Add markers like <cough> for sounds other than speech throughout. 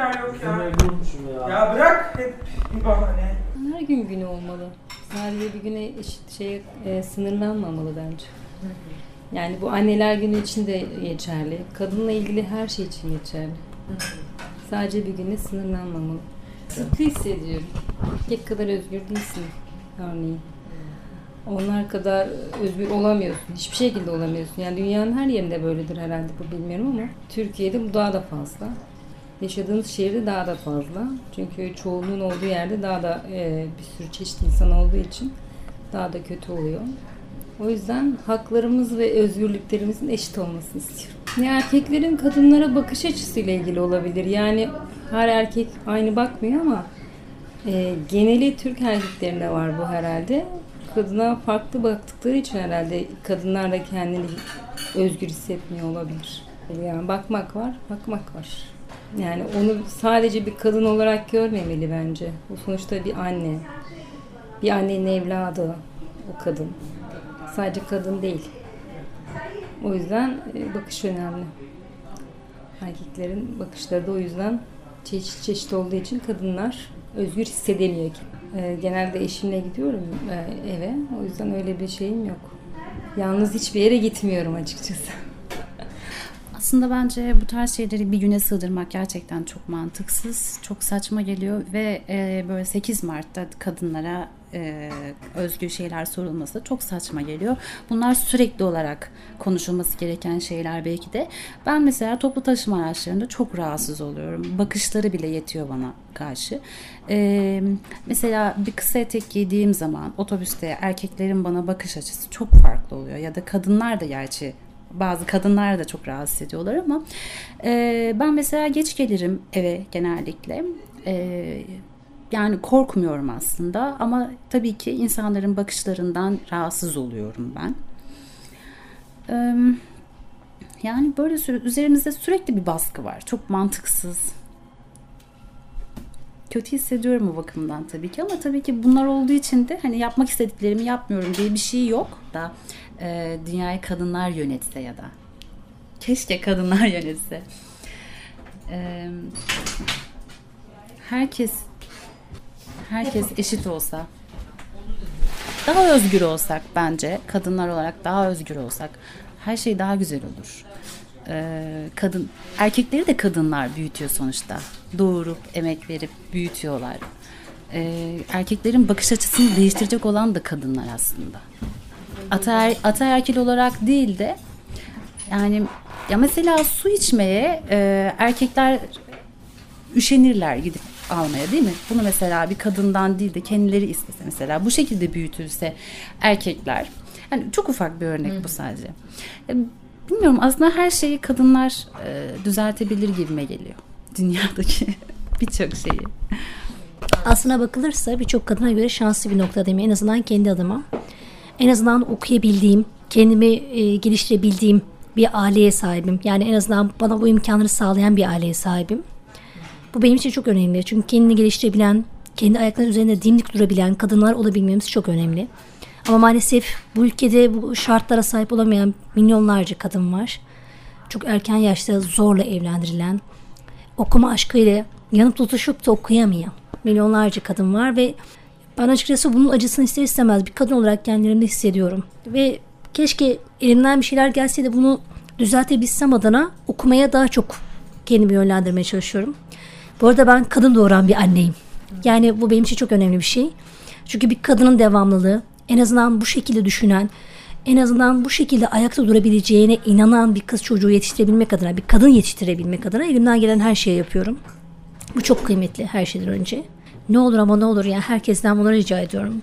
anneler yok ya. Ya. Ya bırak hep bir bahane. Her gün günü olmalı. Sadece bir güne eşit şey e, sınırlanmamalı bence. Yani bu anneler günü için de geçerli. Kadınla ilgili her şey için geçerli. Sadece bir güne sınırlanmamalı. Sıkı hissediyorum. Erkek kadar özgür değilsin örneğin. Onlar kadar özgür olamıyorsun. Hiçbir şekilde olamıyorsun. Yani dünyanın her yerinde böyledir herhalde bu bilmiyorum ama Türkiye'de bu daha da fazla. Yaşadığınız şehirde daha da fazla. Çünkü çoğunluğun olduğu yerde daha da e, bir sürü çeşitli insan olduğu için daha da kötü oluyor. O yüzden haklarımız ve özgürlüklerimizin eşit olmasını istiyorum. Ya erkeklerin kadınlara bakış açısıyla ilgili olabilir. Yani her erkek aynı bakmıyor ama e, geneli Türk erkeklerinde var bu herhalde. Kadına farklı baktıkları için herhalde kadınlar da kendini özgür hissetmiyor olabilir. Yani bakmak var, bakmak var. Yani onu sadece bir kadın olarak görmemeli bence. O sonuçta bir anne. Bir annenin evladı o kadın. Sadece kadın değil. O yüzden e, bakış önemli. Erkeklerin bakışları da o yüzden çeşit çeşit olduğu için kadınlar özgür hissedemiyor ki. E, Genelde eşimle gidiyorum e, eve. O yüzden öyle bir şeyim yok. Yalnız hiçbir yere gitmiyorum açıkçası. Aslında bence bu tarz şeyleri bir güne sığdırmak gerçekten çok mantıksız, çok saçma geliyor ve e, böyle 8 Mart'ta kadınlara e, özgür şeyler sorulması da çok saçma geliyor. Bunlar sürekli olarak konuşulması gereken şeyler belki de. Ben mesela toplu taşıma araçlarında çok rahatsız oluyorum. Bakışları bile yetiyor bana karşı. E, mesela bir kısa etek giydiğim zaman otobüste erkeklerin bana bakış açısı çok farklı oluyor. Ya da kadınlar da gerçi bazı kadınlar da çok rahatsız ediyorlar ama e, ben mesela geç gelirim eve genellikle. E, yani korkmuyorum aslında ama tabii ki insanların bakışlarından rahatsız oluyorum ben. E, yani böyle üzerimizde sürekli bir baskı var. Çok mantıksız. Kötü hissediyorum o bakımdan tabii ki ama tabii ki bunlar olduğu için de hani yapmak istediklerimi yapmıyorum diye bir şey yok da e, dünyayı kadınlar yönetse ya da keşke kadınlar <laughs> yönetse. E, herkes herkes eşit olsa daha özgür olsak bence kadınlar olarak daha özgür olsak her şey daha güzel olur. Ee, kadın erkekleri de kadınlar büyütüyor sonuçta. Doğurup emek verip büyütüyorlar. Ee, erkeklerin bakış açısını değiştirecek olan da kadınlar aslında. Ataer, ataerkil olarak değil de yani ya mesela su içmeye e, erkekler üşenirler gidip almaya değil mi? Bunu mesela bir kadından değil de kendileri istese mesela bu şekilde büyütülse erkekler. Yani çok ufak bir örnek bu sadece. Bilmiyorum aslında her şeyi kadınlar e, düzeltebilir gibime geliyor. <laughs> Dünyadaki birçok şeyi. Aslına bakılırsa birçok kadına göre şanslı bir noktadayım. En azından kendi adıma. En azından okuyabildiğim, kendimi e, geliştirebildiğim bir aileye sahibim. Yani en azından bana bu imkanları sağlayan bir aileye sahibim. Bu benim için çok önemli. Çünkü kendini geliştirebilen, kendi ayaklarının üzerinde dimdik durabilen kadınlar olabilmemiz çok önemli. Ama maalesef bu ülkede bu şartlara sahip olamayan milyonlarca kadın var. Çok erken yaşta zorla evlendirilen, okuma aşkıyla yanıp tutuşup da okuyamayan milyonlarca kadın var ve ben açıkçası bunun acısını ister istemez bir kadın olarak kendilerimde hissediyorum. Ve keşke elimden bir şeyler gelse de bunu düzeltebilsem adına okumaya daha çok kendimi yönlendirmeye çalışıyorum. Bu arada ben kadın doğuran bir anneyim. Yani bu benim için çok önemli bir şey. Çünkü bir kadının devamlılığı en azından bu şekilde düşünen, en azından bu şekilde ayakta durabileceğine inanan bir kız çocuğu yetiştirebilmek adına, bir kadın yetiştirebilmek adına elimden gelen her şeyi yapıyorum. Bu çok kıymetli her şeyden önce. Ne olur ama ne olur yani herkesten bunu rica ediyorum.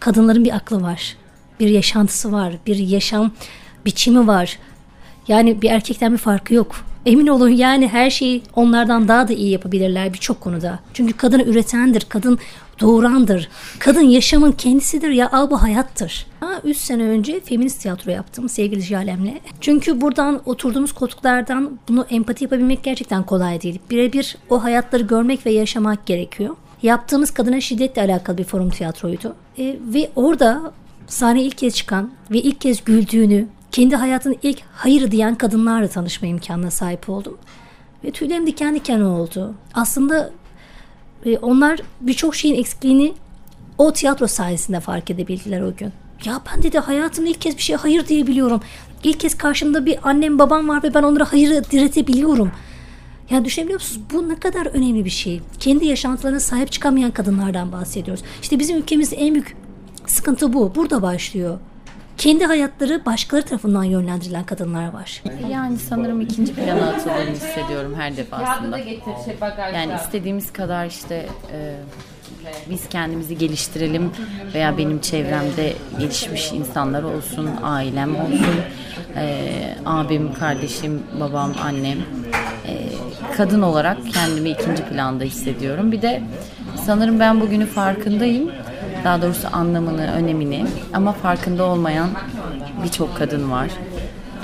Kadınların bir aklı var. Bir yaşantısı var. Bir yaşam biçimi var. Yani bir erkekten bir farkı yok. Emin olun yani her şeyi onlardan daha da iyi yapabilirler birçok konuda. Çünkü kadını üretendir, kadın doğurandır. Kadın yaşamın kendisidir ya al bu hayattır. Ha, üç sene önce feminist tiyatro yaptım sevgili Jalem'le. Çünkü buradan oturduğumuz koltuklardan bunu empati yapabilmek gerçekten kolay değil. Birebir o hayatları görmek ve yaşamak gerekiyor. Yaptığımız kadına şiddetle alakalı bir forum tiyatroydu. E, ve orada sahneye ilk kez çıkan ve ilk kez güldüğünü, kendi hayatının ilk hayır diyen kadınlarla tanışma imkanına sahip oldum. Ve tüylerim diken diken oldu. Aslında e, onlar birçok şeyin eksikliğini o tiyatro sayesinde fark edebildiler o gün. Ya ben dedi hayatımda ilk kez bir şeye hayır diyebiliyorum. İlk kez karşımda bir annem babam var ve ben onlara hayır diretebiliyorum. Yani düşünebiliyor musunuz? Bu ne kadar önemli bir şey. Kendi yaşantılarına sahip çıkamayan kadınlardan bahsediyoruz. İşte bizim ülkemizde en büyük sıkıntı bu. Burada başlıyor. Kendi hayatları başkaları tarafından yönlendirilen kadınlar var. Yani sanırım ikinci plana atıldığını hissediyorum her defasında. Yani istediğimiz kadar işte e, biz kendimizi geliştirelim veya benim çevremde gelişmiş insanlar olsun, ailem olsun, e, abim, kardeşim, babam, annem. E, kadın olarak kendimi ikinci planda hissediyorum. Bir de sanırım ben bugünü farkındayım. Daha doğrusu anlamını, önemini ama farkında olmayan birçok kadın var.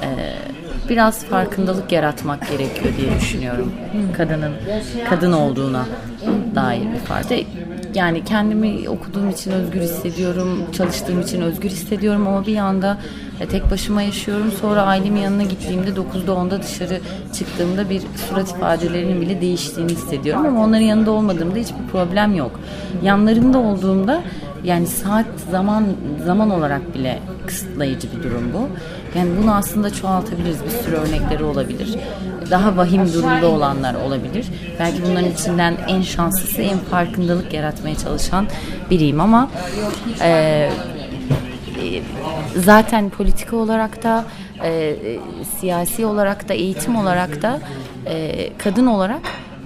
E, biraz farkındalık yaratmak gerekiyor diye düşünüyorum. Kadının kadın olduğuna dair bir farkı. Yani kendimi okuduğum için özgür hissediyorum, çalıştığım için özgür hissediyorum ama bir yanda e, tek başıma yaşıyorum. Sonra ailemin yanına gittiğimde 9'da 10'da dışarı çıktığımda bir surat ifadelerinin bile değiştiğini hissediyorum ama onların yanında olmadığımda hiçbir problem yok. Yanlarında olduğumda yani saat zaman zaman olarak bile kısıtlayıcı bir durum bu. Yani bunu aslında çoğaltabiliriz. Bir sürü örnekleri olabilir. Daha vahim durumda olanlar olabilir. Belki bunların içinden en şanslısı, en farkındalık yaratmaya çalışan biriyim ama e, zaten politika olarak da e, siyasi olarak da eğitim olarak da e, kadın olarak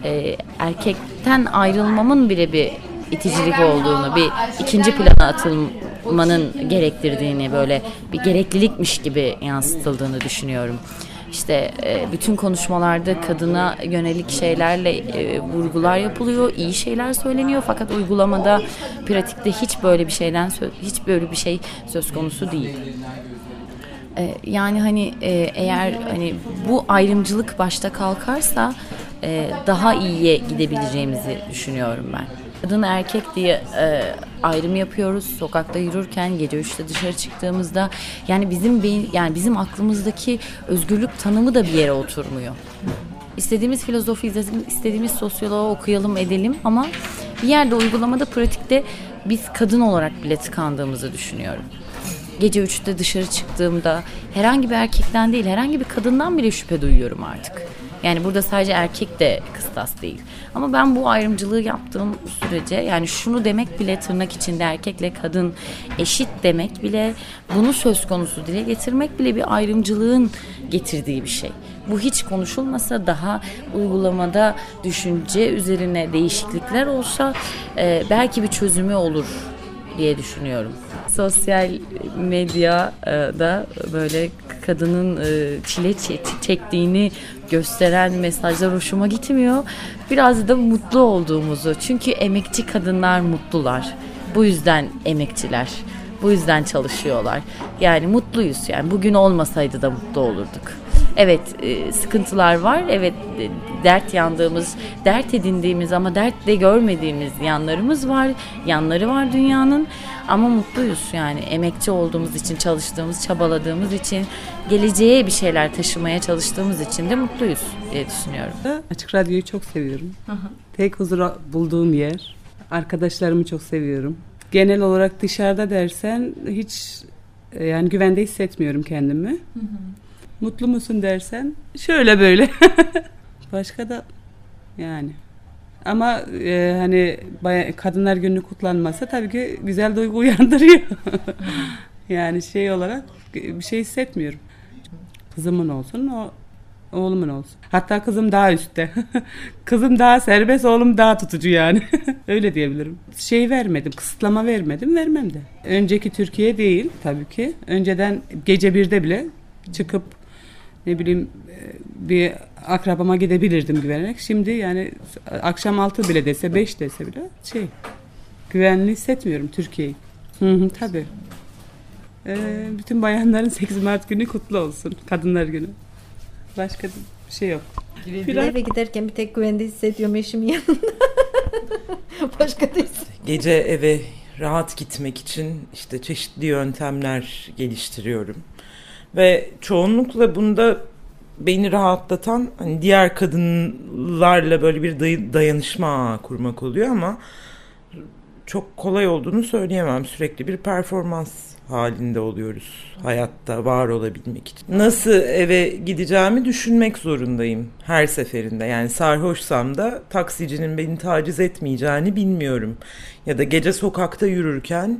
e, erkekten ayrılmamın bile bir iticilik olduğunu, bir ikinci plana atılmanın gerektirdiğini böyle bir gereklilikmiş gibi yansıtıldığını düşünüyorum. İşte e, bütün konuşmalarda kadına yönelik şeylerle e, vurgular yapılıyor, iyi şeyler söyleniyor fakat uygulamada, pratikte hiç böyle bir şeyden hiç böyle bir şey söz konusu değil. E, yani hani eğer hani bu ayrımcılık başta kalkarsa daha iyiye gidebileceğimizi düşünüyorum ben kadın erkek diye e, ayrım yapıyoruz. Sokakta yürürken gece üçte dışarı çıktığımızda yani bizim beyin yani bizim aklımızdaki özgürlük tanımı da bir yere oturmuyor. İstediğimiz filozofi, istediğimiz sosyoloğu okuyalım edelim ama bir yerde uygulamada pratikte biz kadın olarak bile tıkandığımızı düşünüyorum. Gece üçte dışarı çıktığımda herhangi bir erkekten değil herhangi bir kadından bile şüphe duyuyorum artık. Yani burada sadece erkek de kıstas değil. Ama ben bu ayrımcılığı yaptığım sürece yani şunu demek bile tırnak içinde erkekle kadın eşit demek bile bunu söz konusu dile getirmek bile bir ayrımcılığın getirdiği bir şey. Bu hiç konuşulmasa daha uygulamada düşünce üzerine değişiklikler olsa e, belki bir çözümü olur diye düşünüyorum. Sosyal medyada böyle kadının e, çile çektiğini gösteren mesajlar hoşuma gitmiyor. Biraz da mutlu olduğumuzu. Çünkü emekçi kadınlar mutlular. Bu yüzden emekçiler. Bu yüzden çalışıyorlar. Yani mutluyuz yani. Bugün olmasaydı da mutlu olurduk. Evet e, sıkıntılar var. Evet e, dert yandığımız, dert edindiğimiz ama dert de görmediğimiz yanlarımız var. Yanları var dünyanın. Ama mutluyuz yani emekçi olduğumuz için, çalıştığımız, çabaladığımız için, geleceğe bir şeyler taşımaya çalıştığımız için de mutluyuz diye düşünüyorum. Açık Radyo'yu çok seviyorum. Hı hı. Tek huzur bulduğum yer. Arkadaşlarımı çok seviyorum. Genel olarak dışarıda dersen hiç e, yani güvende hissetmiyorum kendimi. Hı hı. Mutlu musun dersen şöyle böyle. <laughs> Başka da yani ama e, hani baya, kadınlar günü kutlanmasa tabii ki güzel duygu <laughs> uyandırıyor. yani şey olarak bir şey hissetmiyorum. Kızımın olsun, o oğlumun olsun. Hatta kızım daha üstte. <laughs> kızım daha serbest, oğlum daha tutucu yani. Öyle diyebilirim. Şey vermedim, kısıtlama vermedim, vermem de. Önceki Türkiye değil tabii ki. Önceden gece birde bile çıkıp ne bileyim bir akrabama gidebilirdim güvenerek. Şimdi yani akşam altı bile dese beş dese bile şey güvenli hissetmiyorum Türkiye'yi. Hı hı, tabii. Ee, bütün bayanların <laughs> 8 Mart günü kutlu olsun. Kadınlar günü. Başka bir şey yok. Bir eve giderken bir tek güvende hissediyorum eşimin yanında. <laughs> Başka değil. Gece eve rahat gitmek için işte çeşitli yöntemler geliştiriyorum. Ve çoğunlukla bunda beni rahatlatan hani diğer kadınlarla böyle bir day- dayanışma kurmak oluyor ama çok kolay olduğunu söyleyemem. Sürekli bir performans halinde oluyoruz hayatta var olabilmek için. Nasıl eve gideceğimi düşünmek zorundayım her seferinde. Yani sarhoşsam da taksicinin beni taciz etmeyeceğini bilmiyorum. Ya da gece sokakta yürürken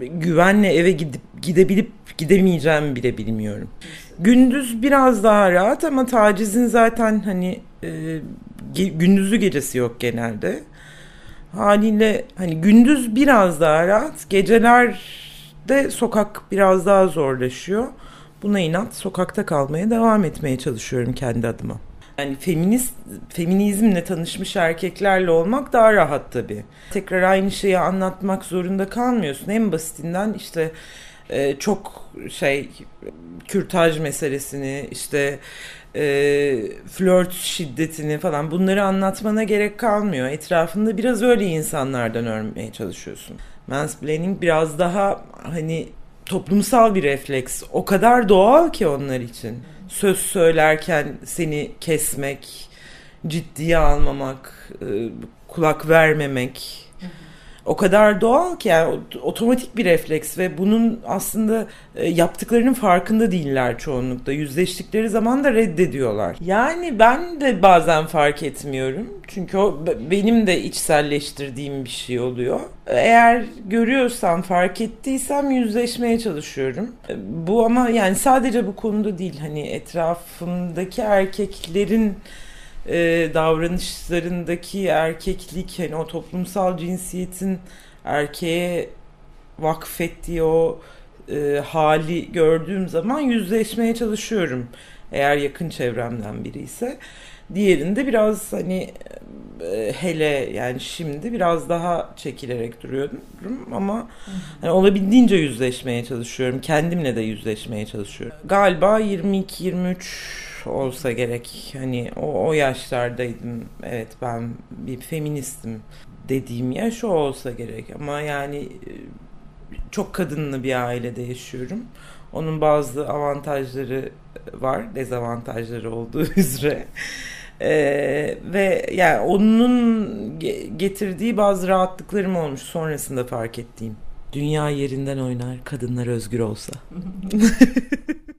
güvenle eve gidip gidebilip gidemeyeceğimi bile bilmiyorum. Gündüz biraz daha rahat ama tacizin zaten hani e, gündüzü gecesi yok genelde. Haliyle hani gündüz biraz daha rahat, gecelerde sokak biraz daha zorlaşıyor. Buna inat sokakta kalmaya devam etmeye çalışıyorum kendi adıma. Yani feminist feminizmle tanışmış erkeklerle olmak daha rahat tabii. Tekrar aynı şeyi anlatmak zorunda kalmıyorsun. En basitinden işte e, çok şey kürtaj meselesini işte e, flört şiddetini falan bunları anlatmana gerek kalmıyor. Etrafında biraz öyle insanlardan örmeye çalışıyorsun. Mansplaining biraz daha hani toplumsal bir refleks. O kadar doğal ki onlar için. Söz söylerken seni kesmek, ciddiye almamak, e, kulak vermemek o kadar doğal ki yani otomatik bir refleks ve bunun aslında e, yaptıklarının farkında değiller çoğunlukla. Yüzleştikleri zaman da reddediyorlar. Yani ben de bazen fark etmiyorum. Çünkü o benim de içselleştirdiğim bir şey oluyor. Eğer görüyorsam, fark ettiysem yüzleşmeye çalışıyorum. E, bu ama yani sadece bu konuda değil. Hani etrafımdaki erkeklerin e, davranışlarındaki erkeklik hani o toplumsal cinsiyetin erkeğe vakfettiği o e, hali gördüğüm zaman yüzleşmeye çalışıyorum. Eğer yakın çevremden biri ise. Diğerinde biraz hani e, hele yani şimdi biraz daha çekilerek duruyorum ama hani olabildiğince yüzleşmeye çalışıyorum. Kendimle de yüzleşmeye çalışıyorum. Galiba 22-23 olsa gerek. Hani o, o yaşlardaydım. Evet ben bir feministim dediğim yaş o olsa gerek. Ama yani çok kadınlı bir ailede yaşıyorum. Onun bazı avantajları var, dezavantajları olduğu <laughs> üzere. Ee, ve yani onun getirdiği bazı rahatlıklarım olmuş sonrasında fark ettiğim. Dünya yerinden oynar, kadınlar özgür olsa. <laughs>